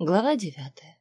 Глава девятая.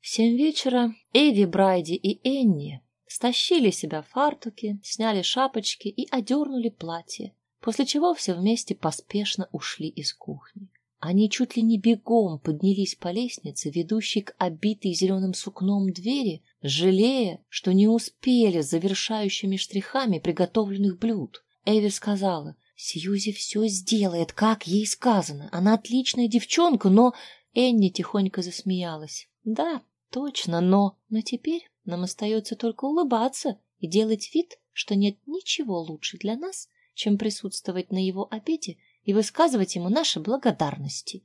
В семь вечера Эви, Брайди и Энни стащили себя фартуки, сняли шапочки и одернули платье, после чего все вместе поспешно ушли из кухни. Они чуть ли не бегом поднялись по лестнице, ведущей к обитой зеленым сукном двери, жалея, что не успели с завершающими штрихами приготовленных блюд. Эви сказала, «Сьюзи все сделает, как ей сказано. Она отличная девчонка, но Энни тихонько засмеялась. Да, точно, но... Но теперь нам остается только улыбаться и делать вид, что нет ничего лучше для нас, чем присутствовать на его обеде и высказывать ему наши благодарности.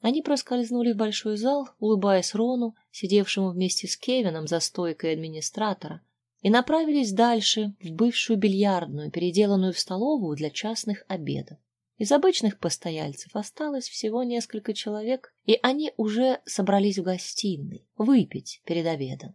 Они проскользнули в большой зал, улыбаясь Рону, сидевшему вместе с Кевином за стойкой администратора, и направились дальше, в бывшую бильярдную, переделанную в столовую для частных обедов. Из обычных постояльцев осталось всего несколько человек, и они уже собрались в гостиной выпить перед обедом.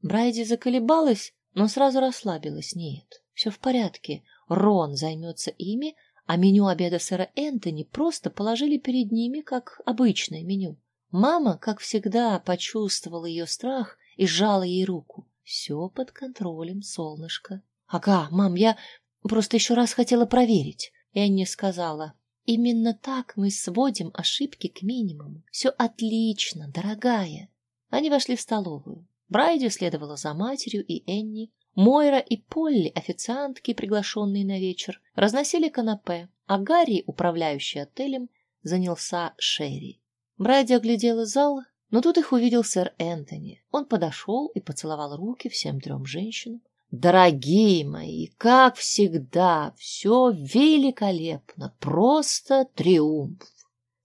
Брайди заколебалась, но сразу расслабилась. Нет, все в порядке. Рон займется ими, а меню обеда сэра Энтони просто положили перед ними, как обычное меню. Мама, как всегда, почувствовала ее страх и сжала ей руку. Все под контролем, солнышко. Ага, мам, я просто еще раз хотела проверить. Энни сказала, именно так мы сводим ошибки к минимуму. Все отлично, дорогая. Они вошли в столовую. Брайди следовала за матерью и Энни. Мойра и Полли, официантки, приглашенные на вечер, разносили канапе, а Гарри, управляющий отелем, занялся Шерри. Брайди оглядела зал, но тут их увидел сэр Энтони. Он подошел и поцеловал руки всем трем женщинам. Дорогие мои, как всегда, все великолепно, просто триумф.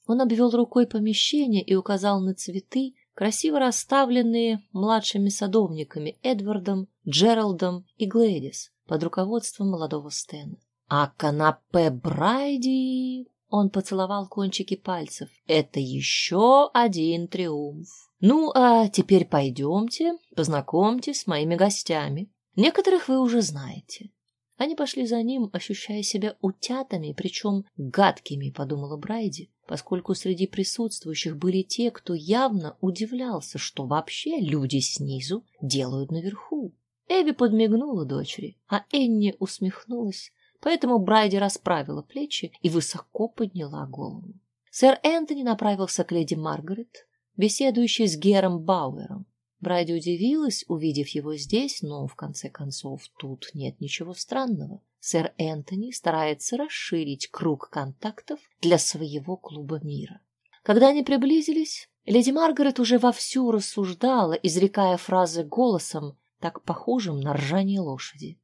Он обвел рукой помещение и указал на цветы, красиво расставленные младшими садовниками Эдвардом, Джералдом и Глэдис под руководством молодого Стэна. А канапе Брайди... Он поцеловал кончики пальцев. Это еще один триумф. Ну, а теперь пойдемте, познакомьтесь с моими гостями. Некоторых вы уже знаете. Они пошли за ним, ощущая себя утятами, причем гадкими, подумала Брайди, поскольку среди присутствующих были те, кто явно удивлялся, что вообще люди снизу делают наверху. Эви подмигнула дочери, а Энни усмехнулась, поэтому Брайди расправила плечи и высоко подняла голову. Сэр Энтони направился к леди Маргарет, беседующей с Гером Бауэром. Брайди удивилась, увидев его здесь, но, в конце концов, тут нет ничего странного. Сэр Энтони старается расширить круг контактов для своего клуба мира. Когда они приблизились, леди Маргарет уже вовсю рассуждала, изрекая фразы голосом, так похожим на ржание лошади.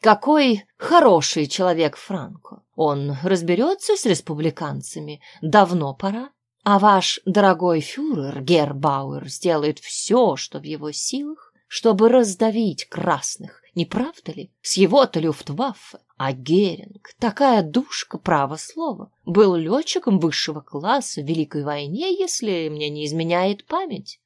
Какой хороший человек Франко. Он разберется с республиканцами. Давно пора. А ваш дорогой фюрер Гербауэр сделает все, что в его силах, чтобы раздавить красных, не правда ли? С его-то люфтваффе. А Геринг, такая душка, право слово, был летчиком высшего класса в Великой войне, если мне не изменяет память.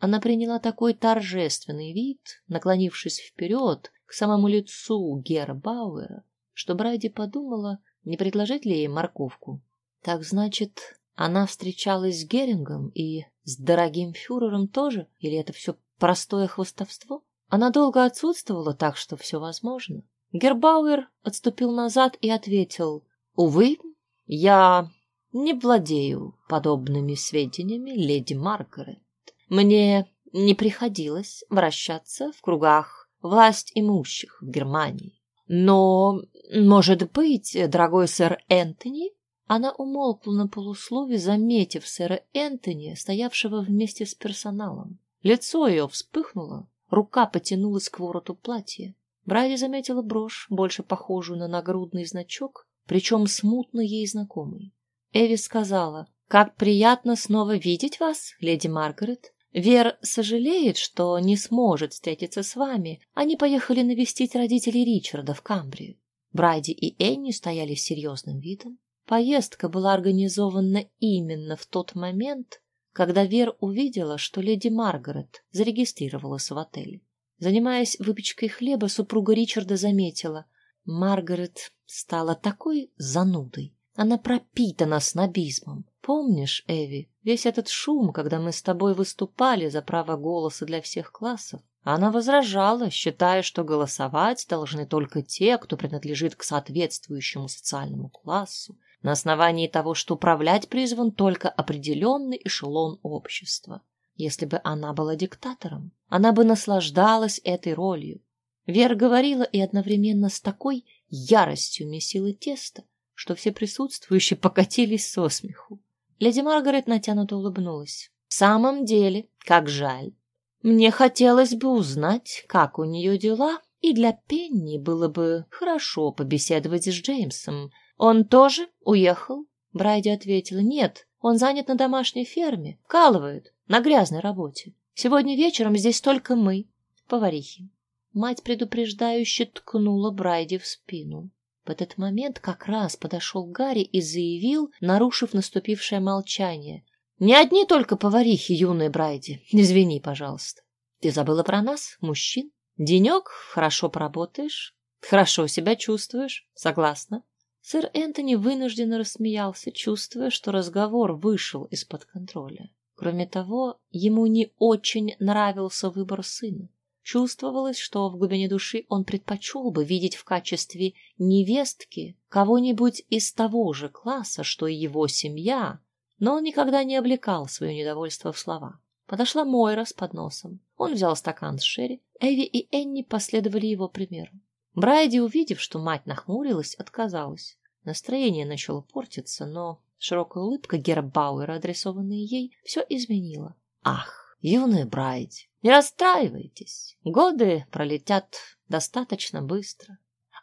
Она приняла такой торжественный вид, наклонившись вперед к самому лицу Гербауэра, что Брайди подумала, не предложить ли ей морковку. Так значит, она встречалась с Герингом и с дорогим фюрером тоже? Или это все простое хвостовство? Она долго отсутствовала, так что все возможно. Гербауэр отступил назад и ответил, «Увы, я не владею подобными сведениями, леди Маргарет. Мне не приходилось вращаться в кругах власть имущих в Германии. Но, может быть, дорогой сэр Энтони она умолкла на полуслове, заметив сэра Энтони, стоявшего вместе с персоналом. Лицо ее вспыхнуло, рука потянулась к вороту платья. Брайди заметила брошь, больше похожую на нагрудный значок, причем смутно ей знакомый. Эви сказала, «Как приятно снова видеть вас, леди Маргарет. Вер сожалеет, что не сможет встретиться с вами. Они поехали навестить родителей Ричарда в Камбрию». Брайди и Энни стояли с серьезным видом. Поездка была организована именно в тот момент, когда Вер увидела, что леди Маргарет зарегистрировалась в отеле. Занимаясь выпечкой хлеба, супруга Ричарда заметила, Маргарет стала такой занудой. Она пропитана снобизмом. Помнишь, Эви, весь этот шум, когда мы с тобой выступали за право голоса для всех классов? Она возражала, считая, что голосовать должны только те, кто принадлежит к соответствующему социальному классу, на основании того, что управлять призван только определенный эшелон общества. Если бы она была диктатором, она бы наслаждалась этой ролью. Вера говорила и одновременно с такой яростью месила тесто, что все присутствующие покатились со смеху. Леди Маргарет натянуто улыбнулась. «В самом деле, как жаль. Мне хотелось бы узнать, как у нее дела, и для Пенни было бы хорошо побеседовать с Джеймсом. Он тоже уехал?» Брайди ответила. «Нет, он занят на домашней ферме, вкалывает, на грязной работе. Сегодня вечером здесь только мы, поварихи». Мать предупреждающе ткнула Брайди в спину. В этот момент как раз подошел Гарри и заявил, нарушив наступившее молчание. Не одни только поварихи, юная Брайди. Извини, пожалуйста. Ты забыла про нас, мужчин? Денек, хорошо поработаешь, хорошо себя чувствуешь. Согласна? Сэр Энтони вынужденно рассмеялся, чувствуя, что разговор вышел из-под контроля. Кроме того, ему не очень нравился выбор сына. Чувствовалось, что в глубине души он предпочел бы видеть в качестве невестки кого-нибудь из того же класса, что и его семья, но он никогда не облекал свое недовольство в слова. Подошла Мойра с подносом. Он взял стакан с Шерри. Эви и Энни последовали его примеру. Брайди, увидев, что мать нахмурилась, отказалась. Настроение начало портиться, но широкая улыбка Гербауэра, адресованная ей, все изменила. «Ах, юная Брайди, не расстраивайтесь. Годы пролетят достаточно быстро.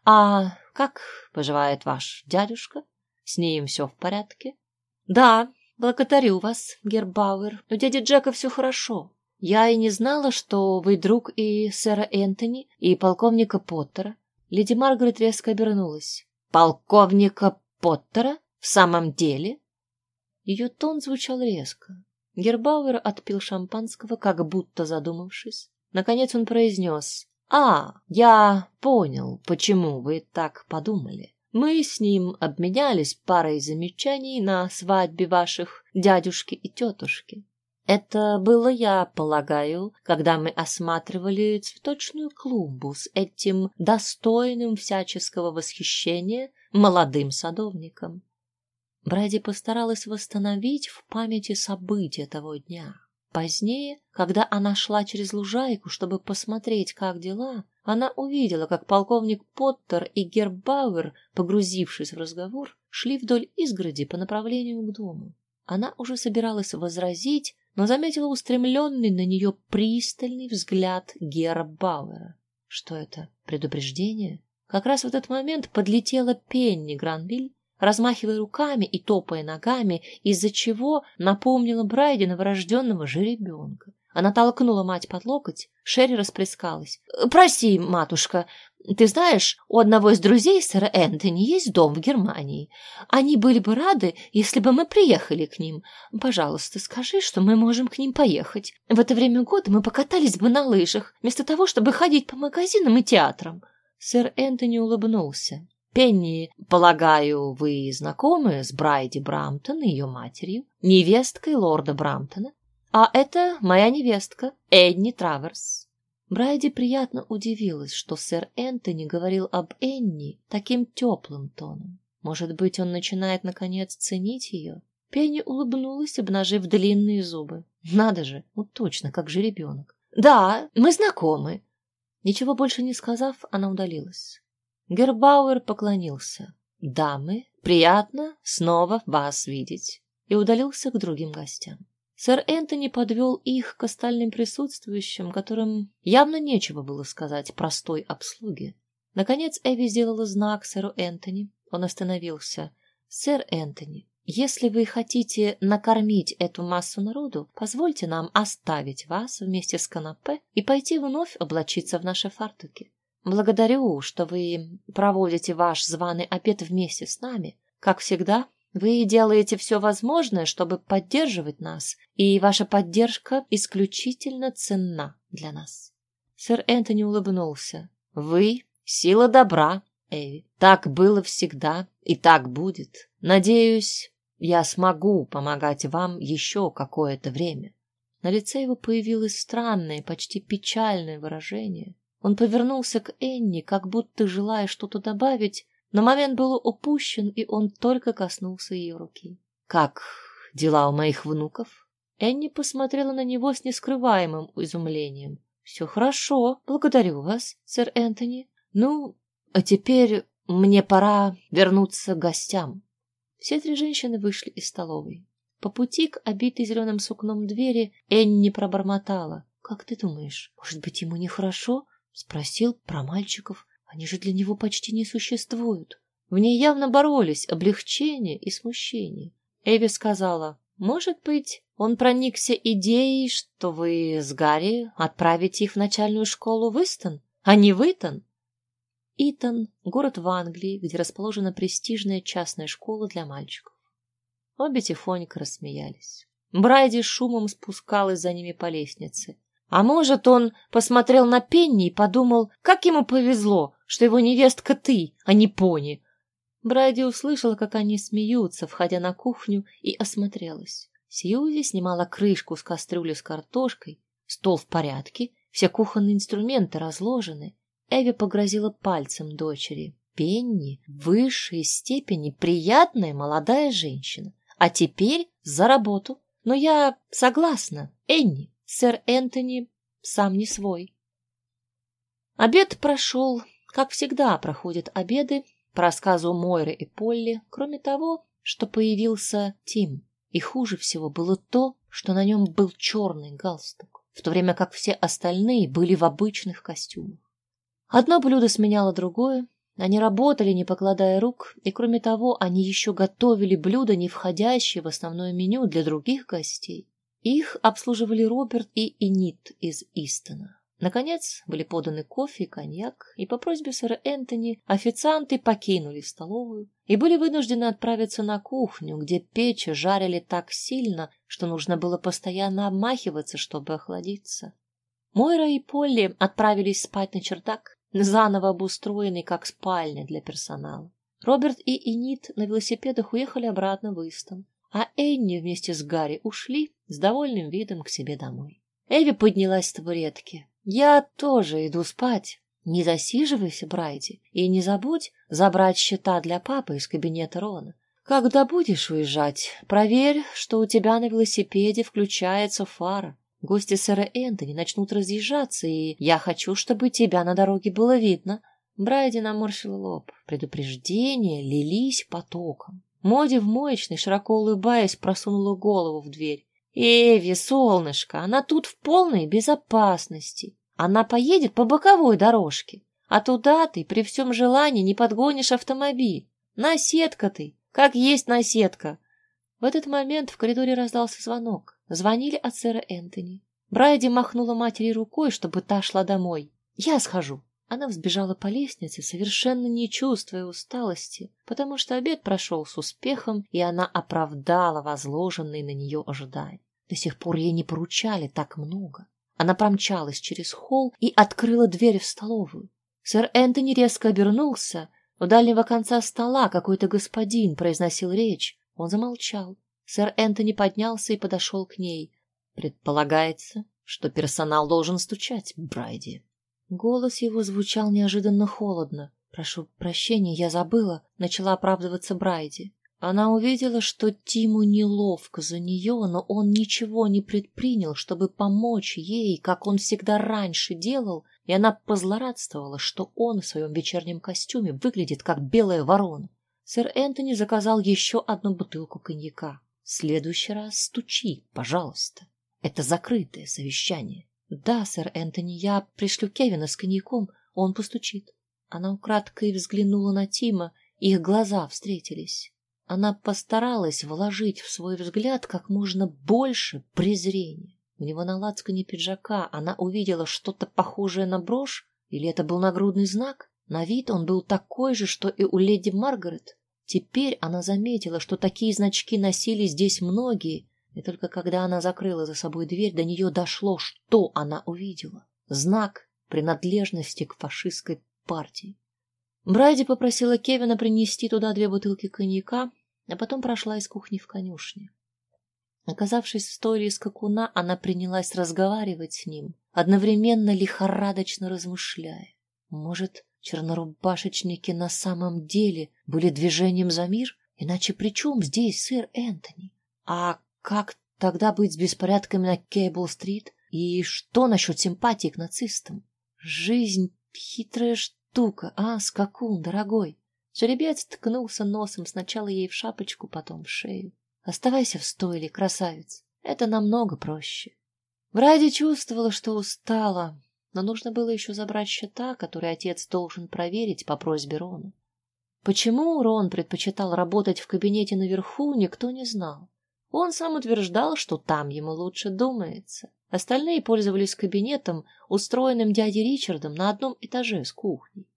А как поживает ваш дядюшка? С ним все в порядке? Да, благодарю вас, Гербауэр. У дяди Джека все хорошо. Я и не знала, что вы друг и сэра Энтони, и полковника Поттера. Леди Маргарет резко обернулась. «Полковника Поттера? В самом деле?» Ее тон звучал резко. Гербауэр отпил шампанского, как будто задумавшись. Наконец он произнес. «А, я понял, почему вы так подумали. Мы с ним обменялись парой замечаний на свадьбе ваших дядюшки и тетушки. Это было, я полагаю, когда мы осматривали цветочную клумбу с этим достойным всяческого восхищения молодым садовником. Бради постаралась восстановить в памяти события того дня. Позднее, когда она шла через лужайку, чтобы посмотреть, как дела, она увидела, как полковник Поттер и Гербауэр, погрузившись в разговор, шли вдоль изгороди по направлению к дому. Она уже собиралась возразить, но заметила устремленный на нее пристальный взгляд Гербауэра. Что это? Предупреждение? Как раз в этот момент подлетела Пенни Гранвиль, размахивая руками и топая ногами, из-за чего напомнила Брайде новорожденного жеребенка. Она толкнула мать под локоть, Шерри расплескалась. «Прости, матушка, ты знаешь, у одного из друзей сэра Энтони есть дом в Германии. Они были бы рады, если бы мы приехали к ним. Пожалуйста, скажи, что мы можем к ним поехать. В это время года мы покатались бы на лыжах, вместо того, чтобы ходить по магазинам и театрам». Сэр Энтони улыбнулся. «Пенни, полагаю, вы знакомы с Брайди Брамптон и ее матерью, невесткой лорда Брамптона? А это моя невестка, Энни Траверс». Брайди приятно удивилась, что сэр Энтони говорил об Энни таким теплым тоном. Может быть, он начинает, наконец, ценить ее? Пенни улыбнулась, обнажив длинные зубы. Надо же, ну точно, как же ребенок. «Да, мы знакомы». Ничего больше не сказав, она удалилась. Гербауэр поклонился. «Дамы, приятно снова вас видеть», и удалился к другим гостям. Сэр Энтони подвел их к остальным присутствующим, которым явно нечего было сказать простой обслуге. Наконец Эви сделала знак сэру Энтони. Он остановился. «Сэр Энтони, если вы хотите накормить эту массу народу, позвольте нам оставить вас вместе с канапе и пойти вновь облачиться в наши фартуки. Благодарю, что вы проводите ваш званый обед вместе с нами. Как всегда, вы делаете все возможное, чтобы поддерживать нас, и ваша поддержка исключительно ценна для нас. Сэр Энтони улыбнулся. Вы — сила добра, Эви. Так было всегда и так будет. Надеюсь, я смогу помогать вам еще какое-то время. На лице его появилось странное, почти печальное выражение. Он повернулся к Энни, как будто желая что-то добавить, но момент был упущен, и он только коснулся ее руки. «Как дела у моих внуков?» Энни посмотрела на него с нескрываемым изумлением. «Все хорошо, благодарю вас, сэр Энтони. Ну, а теперь мне пора вернуться к гостям». Все три женщины вышли из столовой. По пути к обитой зеленым сукном двери Энни пробормотала. «Как ты думаешь, может быть, ему нехорошо?» Спросил про мальчиков. Они же для него почти не существуют. В ней явно боролись облегчение и смущение. Эви сказала, «Может быть, он проникся идеей, что вы с Гарри отправите их в начальную школу в Истон, а не в Итон?» Итон — город в Англии, где расположена престижная частная школа для мальчиков. Обе тихонько рассмеялись. Брайди шумом спускалась за ними по лестнице. А может, он посмотрел на Пенни и подумал, как ему повезло, что его невестка ты, а не пони. Брайди услышала, как они смеются, входя на кухню, и осмотрелась. Сьюзи снимала крышку с кастрюли с картошкой, стол в порядке, все кухонные инструменты разложены. Эви погрозила пальцем дочери. Пенни в высшей степени приятная молодая женщина. А теперь за работу. Но я согласна, Энни, Сэр Энтони сам не свой. Обед прошел, как всегда проходят обеды, по рассказу Мойры и Полли, кроме того, что появился Тим. И хуже всего было то, что на нем был черный галстук, в то время как все остальные были в обычных костюмах. Одно блюдо сменяло другое, они работали, не покладая рук, и, кроме того, они еще готовили блюда, не входящие в основное меню для других гостей. Их обслуживали Роберт и Энит из Истона. Наконец были поданы кофе и коньяк, и по просьбе сэра Энтони официанты покинули столовую и были вынуждены отправиться на кухню, где печи жарили так сильно, что нужно было постоянно обмахиваться, чтобы охладиться. Мойра и Полли отправились спать на чердак, заново обустроенный как спальня для персонала. Роберт и Энит на велосипедах уехали обратно в Истон а Энни вместе с Гарри ушли с довольным видом к себе домой. Эви поднялась с табуретки. «Я тоже иду спать. Не засиживайся, Брайди, и не забудь забрать счета для папы из кабинета Рона. Когда будешь уезжать, проверь, что у тебя на велосипеде включается фара. Гости сэра Энтони начнут разъезжаться, и я хочу, чтобы тебя на дороге было видно». Брайди наморщил лоб. Предупреждения лились потоком. Моди в моечной, широко улыбаясь, просунула голову в дверь. «Эви, солнышко, она тут в полной безопасности. Она поедет по боковой дорожке, а туда ты при всем желании не подгонишь автомобиль. Наседка ты, как есть наседка». В этот момент в коридоре раздался звонок. Звонили от сэра Энтони. Брайди махнула матери рукой, чтобы та шла домой. «Я схожу». Она взбежала по лестнице, совершенно не чувствуя усталости, потому что обед прошел с успехом, и она оправдала возложенные на нее ожидания. До сих пор ей не поручали так много. Она промчалась через холл и открыла дверь в столовую. Сэр Энтони резко обернулся. У дальнего конца стола какой-то господин произносил речь. Он замолчал. Сэр Энтони поднялся и подошел к ней. «Предполагается, что персонал должен стучать, Брайди», Голос его звучал неожиданно холодно. «Прошу прощения, я забыла», — начала оправдываться Брайди. Она увидела, что Тиму неловко за нее, но он ничего не предпринял, чтобы помочь ей, как он всегда раньше делал, и она позлорадствовала, что он в своем вечернем костюме выглядит как белая ворона. Сэр Энтони заказал еще одну бутылку коньяка. «В следующий раз стучи, пожалуйста. Это закрытое совещание». Да, сэр Энтони, я пришлю Кевина с коньяком, он постучит. Она украдкой взглянула на Тима, их глаза встретились. Она постаралась вложить в свой взгляд как можно больше презрения. У него на лацкане пиджака она увидела что-то похожее на брошь, или это был нагрудный знак? На вид он был такой же, что и у леди Маргарет. Теперь она заметила, что такие значки носили здесь многие, и только когда она закрыла за собой дверь, до нее дошло, что она увидела. Знак принадлежности к фашистской партии. Брайди попросила Кевина принести туда две бутылки коньяка, а потом прошла из кухни в конюшню. Оказавшись в стойле скакуна, она принялась разговаривать с ним, одновременно лихорадочно размышляя. Может, чернорубашечники на самом деле были движением за мир? Иначе при чем здесь сэр Энтони? А как тогда быть с беспорядками на Кейбл-стрит? И что насчет симпатии к нацистам? Жизнь — хитрая штука, а, скакун, дорогой. Жеребец ткнулся носом сначала ей в шапочку, потом в шею. Оставайся в стойле, красавец. Это намного проще. Бради чувствовала, что устала, но нужно было еще забрать счета, которые отец должен проверить по просьбе Рона. Почему Рон предпочитал работать в кабинете наверху, никто не знал. Он сам утверждал, что там ему лучше думается. Остальные пользовались кабинетом, устроенным дядей Ричардом на одном этаже с кухней.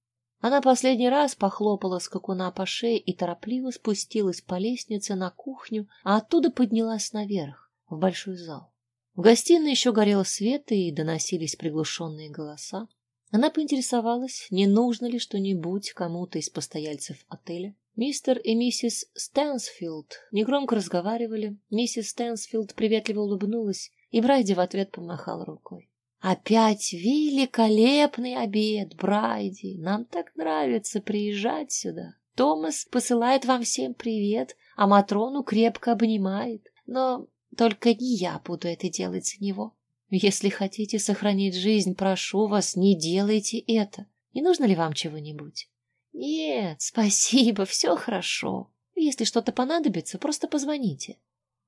Она последний раз похлопала скакуна по шее и торопливо спустилась по лестнице на кухню, а оттуда поднялась наверх, в большой зал. В гостиной еще горел свет и доносились приглушенные голоса. Она поинтересовалась, не нужно ли что-нибудь кому-то из постояльцев отеля. Мистер и миссис Стэнсфилд негромко разговаривали. Миссис Стэнсфилд приветливо улыбнулась, и Брайди в ответ помахал рукой. «Опять великолепный обед, Брайди! Нам так нравится приезжать сюда. Томас посылает вам всем привет, а Матрону крепко обнимает. Но только не я буду это делать за него. Если хотите сохранить жизнь, прошу вас, не делайте это. Не нужно ли вам чего-нибудь? Нет, спасибо, все хорошо. Если что-то понадобится, просто позвоните.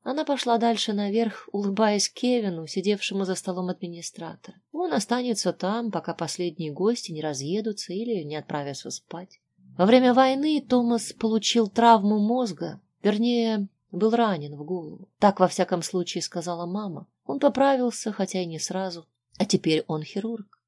Она пошла дальше наверх, улыбаясь Кевину, сидевшему за столом администратора. Он останется там, пока последние гости не разъедутся или не отправятся спать. Во время войны Томас получил травму мозга, вернее, был ранен в голову. Так, во всяком случае, сказала мама. Он поправился, хотя и не сразу. А теперь он хирург.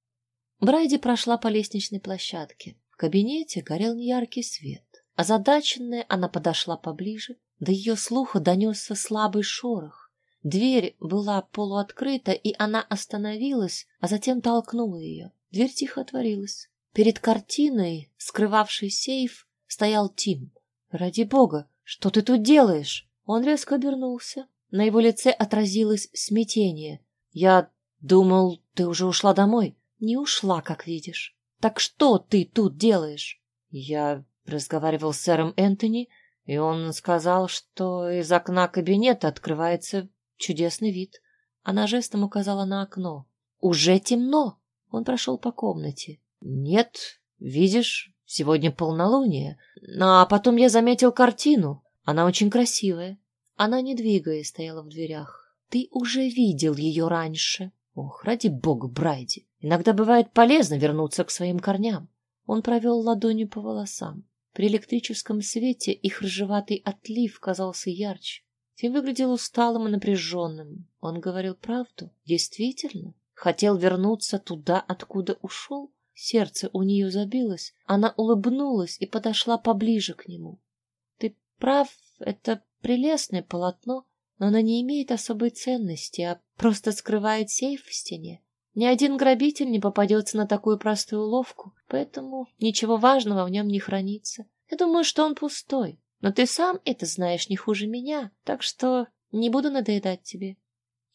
Брайди прошла по лестничной площадке. Кабинете горел неяркий свет. Озадаченная, она подошла поближе. До ее слуха донесся слабый шорох. Дверь была полуоткрыта, и она остановилась, а затем толкнула ее. Дверь тихо отворилась. Перед картиной, скрывавшей сейф, стоял Тим. «Ради бога, что ты тут делаешь?» Он резко обернулся. На его лице отразилось смятение. «Я думал, ты уже ушла домой». «Не ушла, как видишь». «Так что ты тут делаешь?» «Я разговаривал с сэром Энтони, и он сказал, что из окна кабинета открывается чудесный вид». Она жестом указала на окно. «Уже темно!» Он прошел по комнате. «Нет, видишь, сегодня полнолуние. А потом я заметил картину. Она очень красивая. Она, не двигаясь, стояла в дверях. Ты уже видел ее раньше. Ох, ради бога, Брайди. Иногда бывает полезно вернуться к своим корням. Он провел ладонью по волосам. При электрическом свете их рыжеватый отлив казался ярче. Тим выглядел усталым и напряженным. Он говорил правду. Действительно, хотел вернуться туда, откуда ушел. Сердце у нее забилось. Она улыбнулась и подошла поближе к нему. — Ты прав, это Прелестное полотно, но оно не имеет особой ценности, а просто скрывает сейф в стене. Ни один грабитель не попадется на такую простую уловку, поэтому ничего важного в нем не хранится. Я думаю, что он пустой, но ты сам это знаешь не хуже меня, так что не буду надоедать тебе.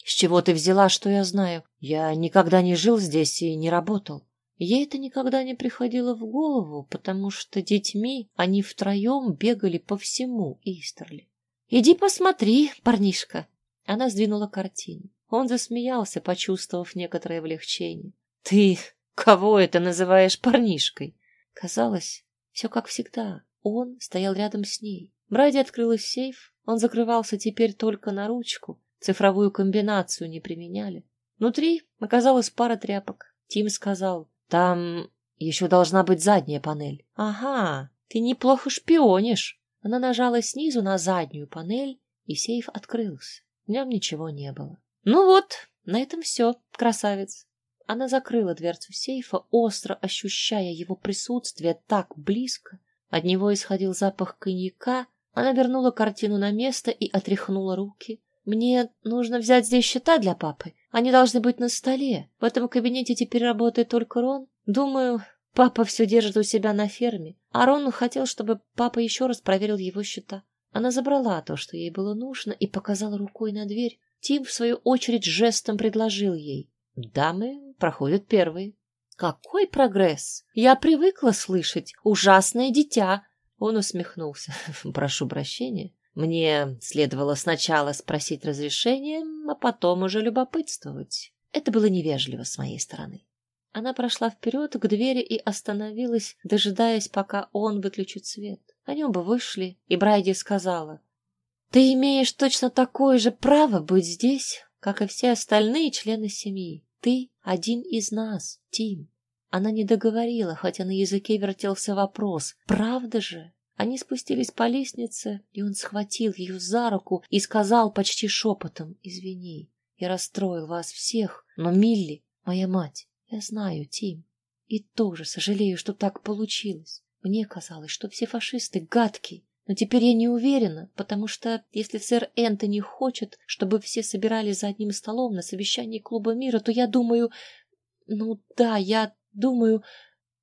С чего ты взяла, что я знаю? Я никогда не жил здесь и не работал. Ей это никогда не приходило в голову, потому что детьми они втроем бегали по всему Истерли. «Иди посмотри, парнишка!» Она сдвинула картину. Он засмеялся, почувствовав некоторое облегчение. «Ты кого это называешь парнишкой?» Казалось, все как всегда. Он стоял рядом с ней. Бради открыл сейф. Он закрывался теперь только на ручку. Цифровую комбинацию не применяли. Внутри оказалась пара тряпок. Тим сказал, там еще должна быть задняя панель. Ага, ты неплохо шпионишь. Она нажала снизу на заднюю панель, и сейф открылся. В нем ничего не было. Ну вот, на этом все, красавец. Она закрыла дверцу сейфа, остро ощущая его присутствие так близко. От него исходил запах коньяка. Она вернула картину на место и отряхнула руки. «Мне нужно взять здесь счета для папы. Они должны быть на столе. В этом кабинете теперь работает только Рон. Думаю, Папа все держит у себя на ферме, а Рон хотел, чтобы папа еще раз проверил его счета. Она забрала то, что ей было нужно, и показала рукой на дверь. Тим, в свою очередь, жестом предложил ей. Дамы проходят первые. Какой прогресс! Я привыкла слышать «ужасное дитя». Он усмехнулся. Прошу прощения. Мне следовало сначала спросить разрешения, а потом уже любопытствовать. Это было невежливо с моей стороны. Она прошла вперед к двери и остановилась, дожидаясь, пока он выключит свет. Они оба вышли, и Брайди сказала, «Ты имеешь точно такое же право быть здесь, как и все остальные члены семьи. Ты один из нас, Тим». Она не договорила, хотя на языке вертелся вопрос, «Правда же?» Они спустились по лестнице, и он схватил ее за руку и сказал почти шепотом, «Извини, я расстроил вас всех, но Милли — моя мать. Я знаю, Тим, и тоже сожалею, что так получилось. Мне казалось, что все фашисты гадкие, но теперь я не уверена, потому что если сэр Энтони хочет, чтобы все собирались за одним столом на совещании Клуба мира, то я думаю... Ну да, я думаю...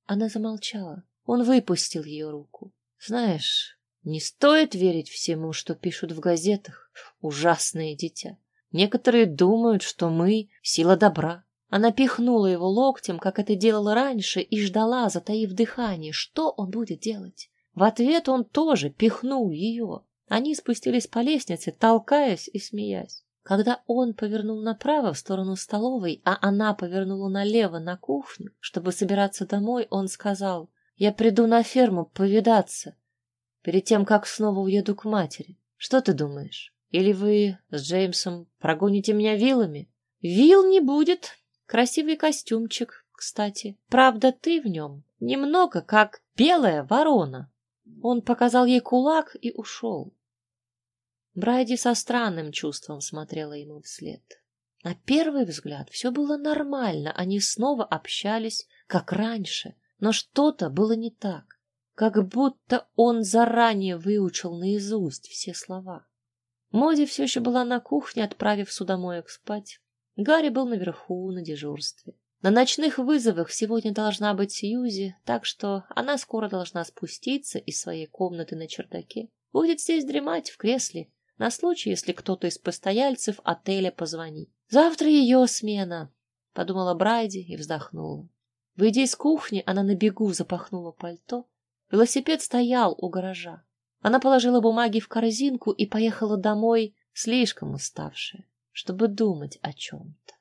Она замолчала. Он выпустил ее руку. Знаешь, не стоит верить всему, что пишут в газетах. Ужасное дитя. Некоторые думают, что мы — сила добра. Она пихнула его локтем, как это делала раньше, и ждала, затаив дыхание, что он будет делать. В ответ он тоже пихнул ее. Они спустились по лестнице, толкаясь и смеясь. Когда он повернул направо в сторону столовой, а она повернула налево на кухню, чтобы собираться домой, он сказал, «Я приду на ферму повидаться, перед тем, как снова уеду к матери. Что ты думаешь? Или вы с Джеймсом прогоните меня вилами?» «Вил не будет», Красивый костюмчик, кстати. Правда, ты в нем немного как белая ворона. Он показал ей кулак и ушел. Брайди со странным чувством смотрела ему вслед. На первый взгляд все было нормально, они снова общались, как раньше, но что-то было не так, как будто он заранее выучил наизусть все слова. Моди все еще была на кухне, отправив судомоек спать. Гарри был наверху на дежурстве. На ночных вызовах сегодня должна быть Сьюзи, так что она скоро должна спуститься из своей комнаты на чердаке. Будет здесь дремать в кресле, на случай, если кто-то из постояльцев отеля позвонит. Завтра ее смена, — подумала Брайди и вздохнула. Выйдя из кухни, она на бегу запахнула пальто. Велосипед стоял у гаража. Она положила бумаги в корзинку и поехала домой, слишком уставшая чтобы думать о чем-то.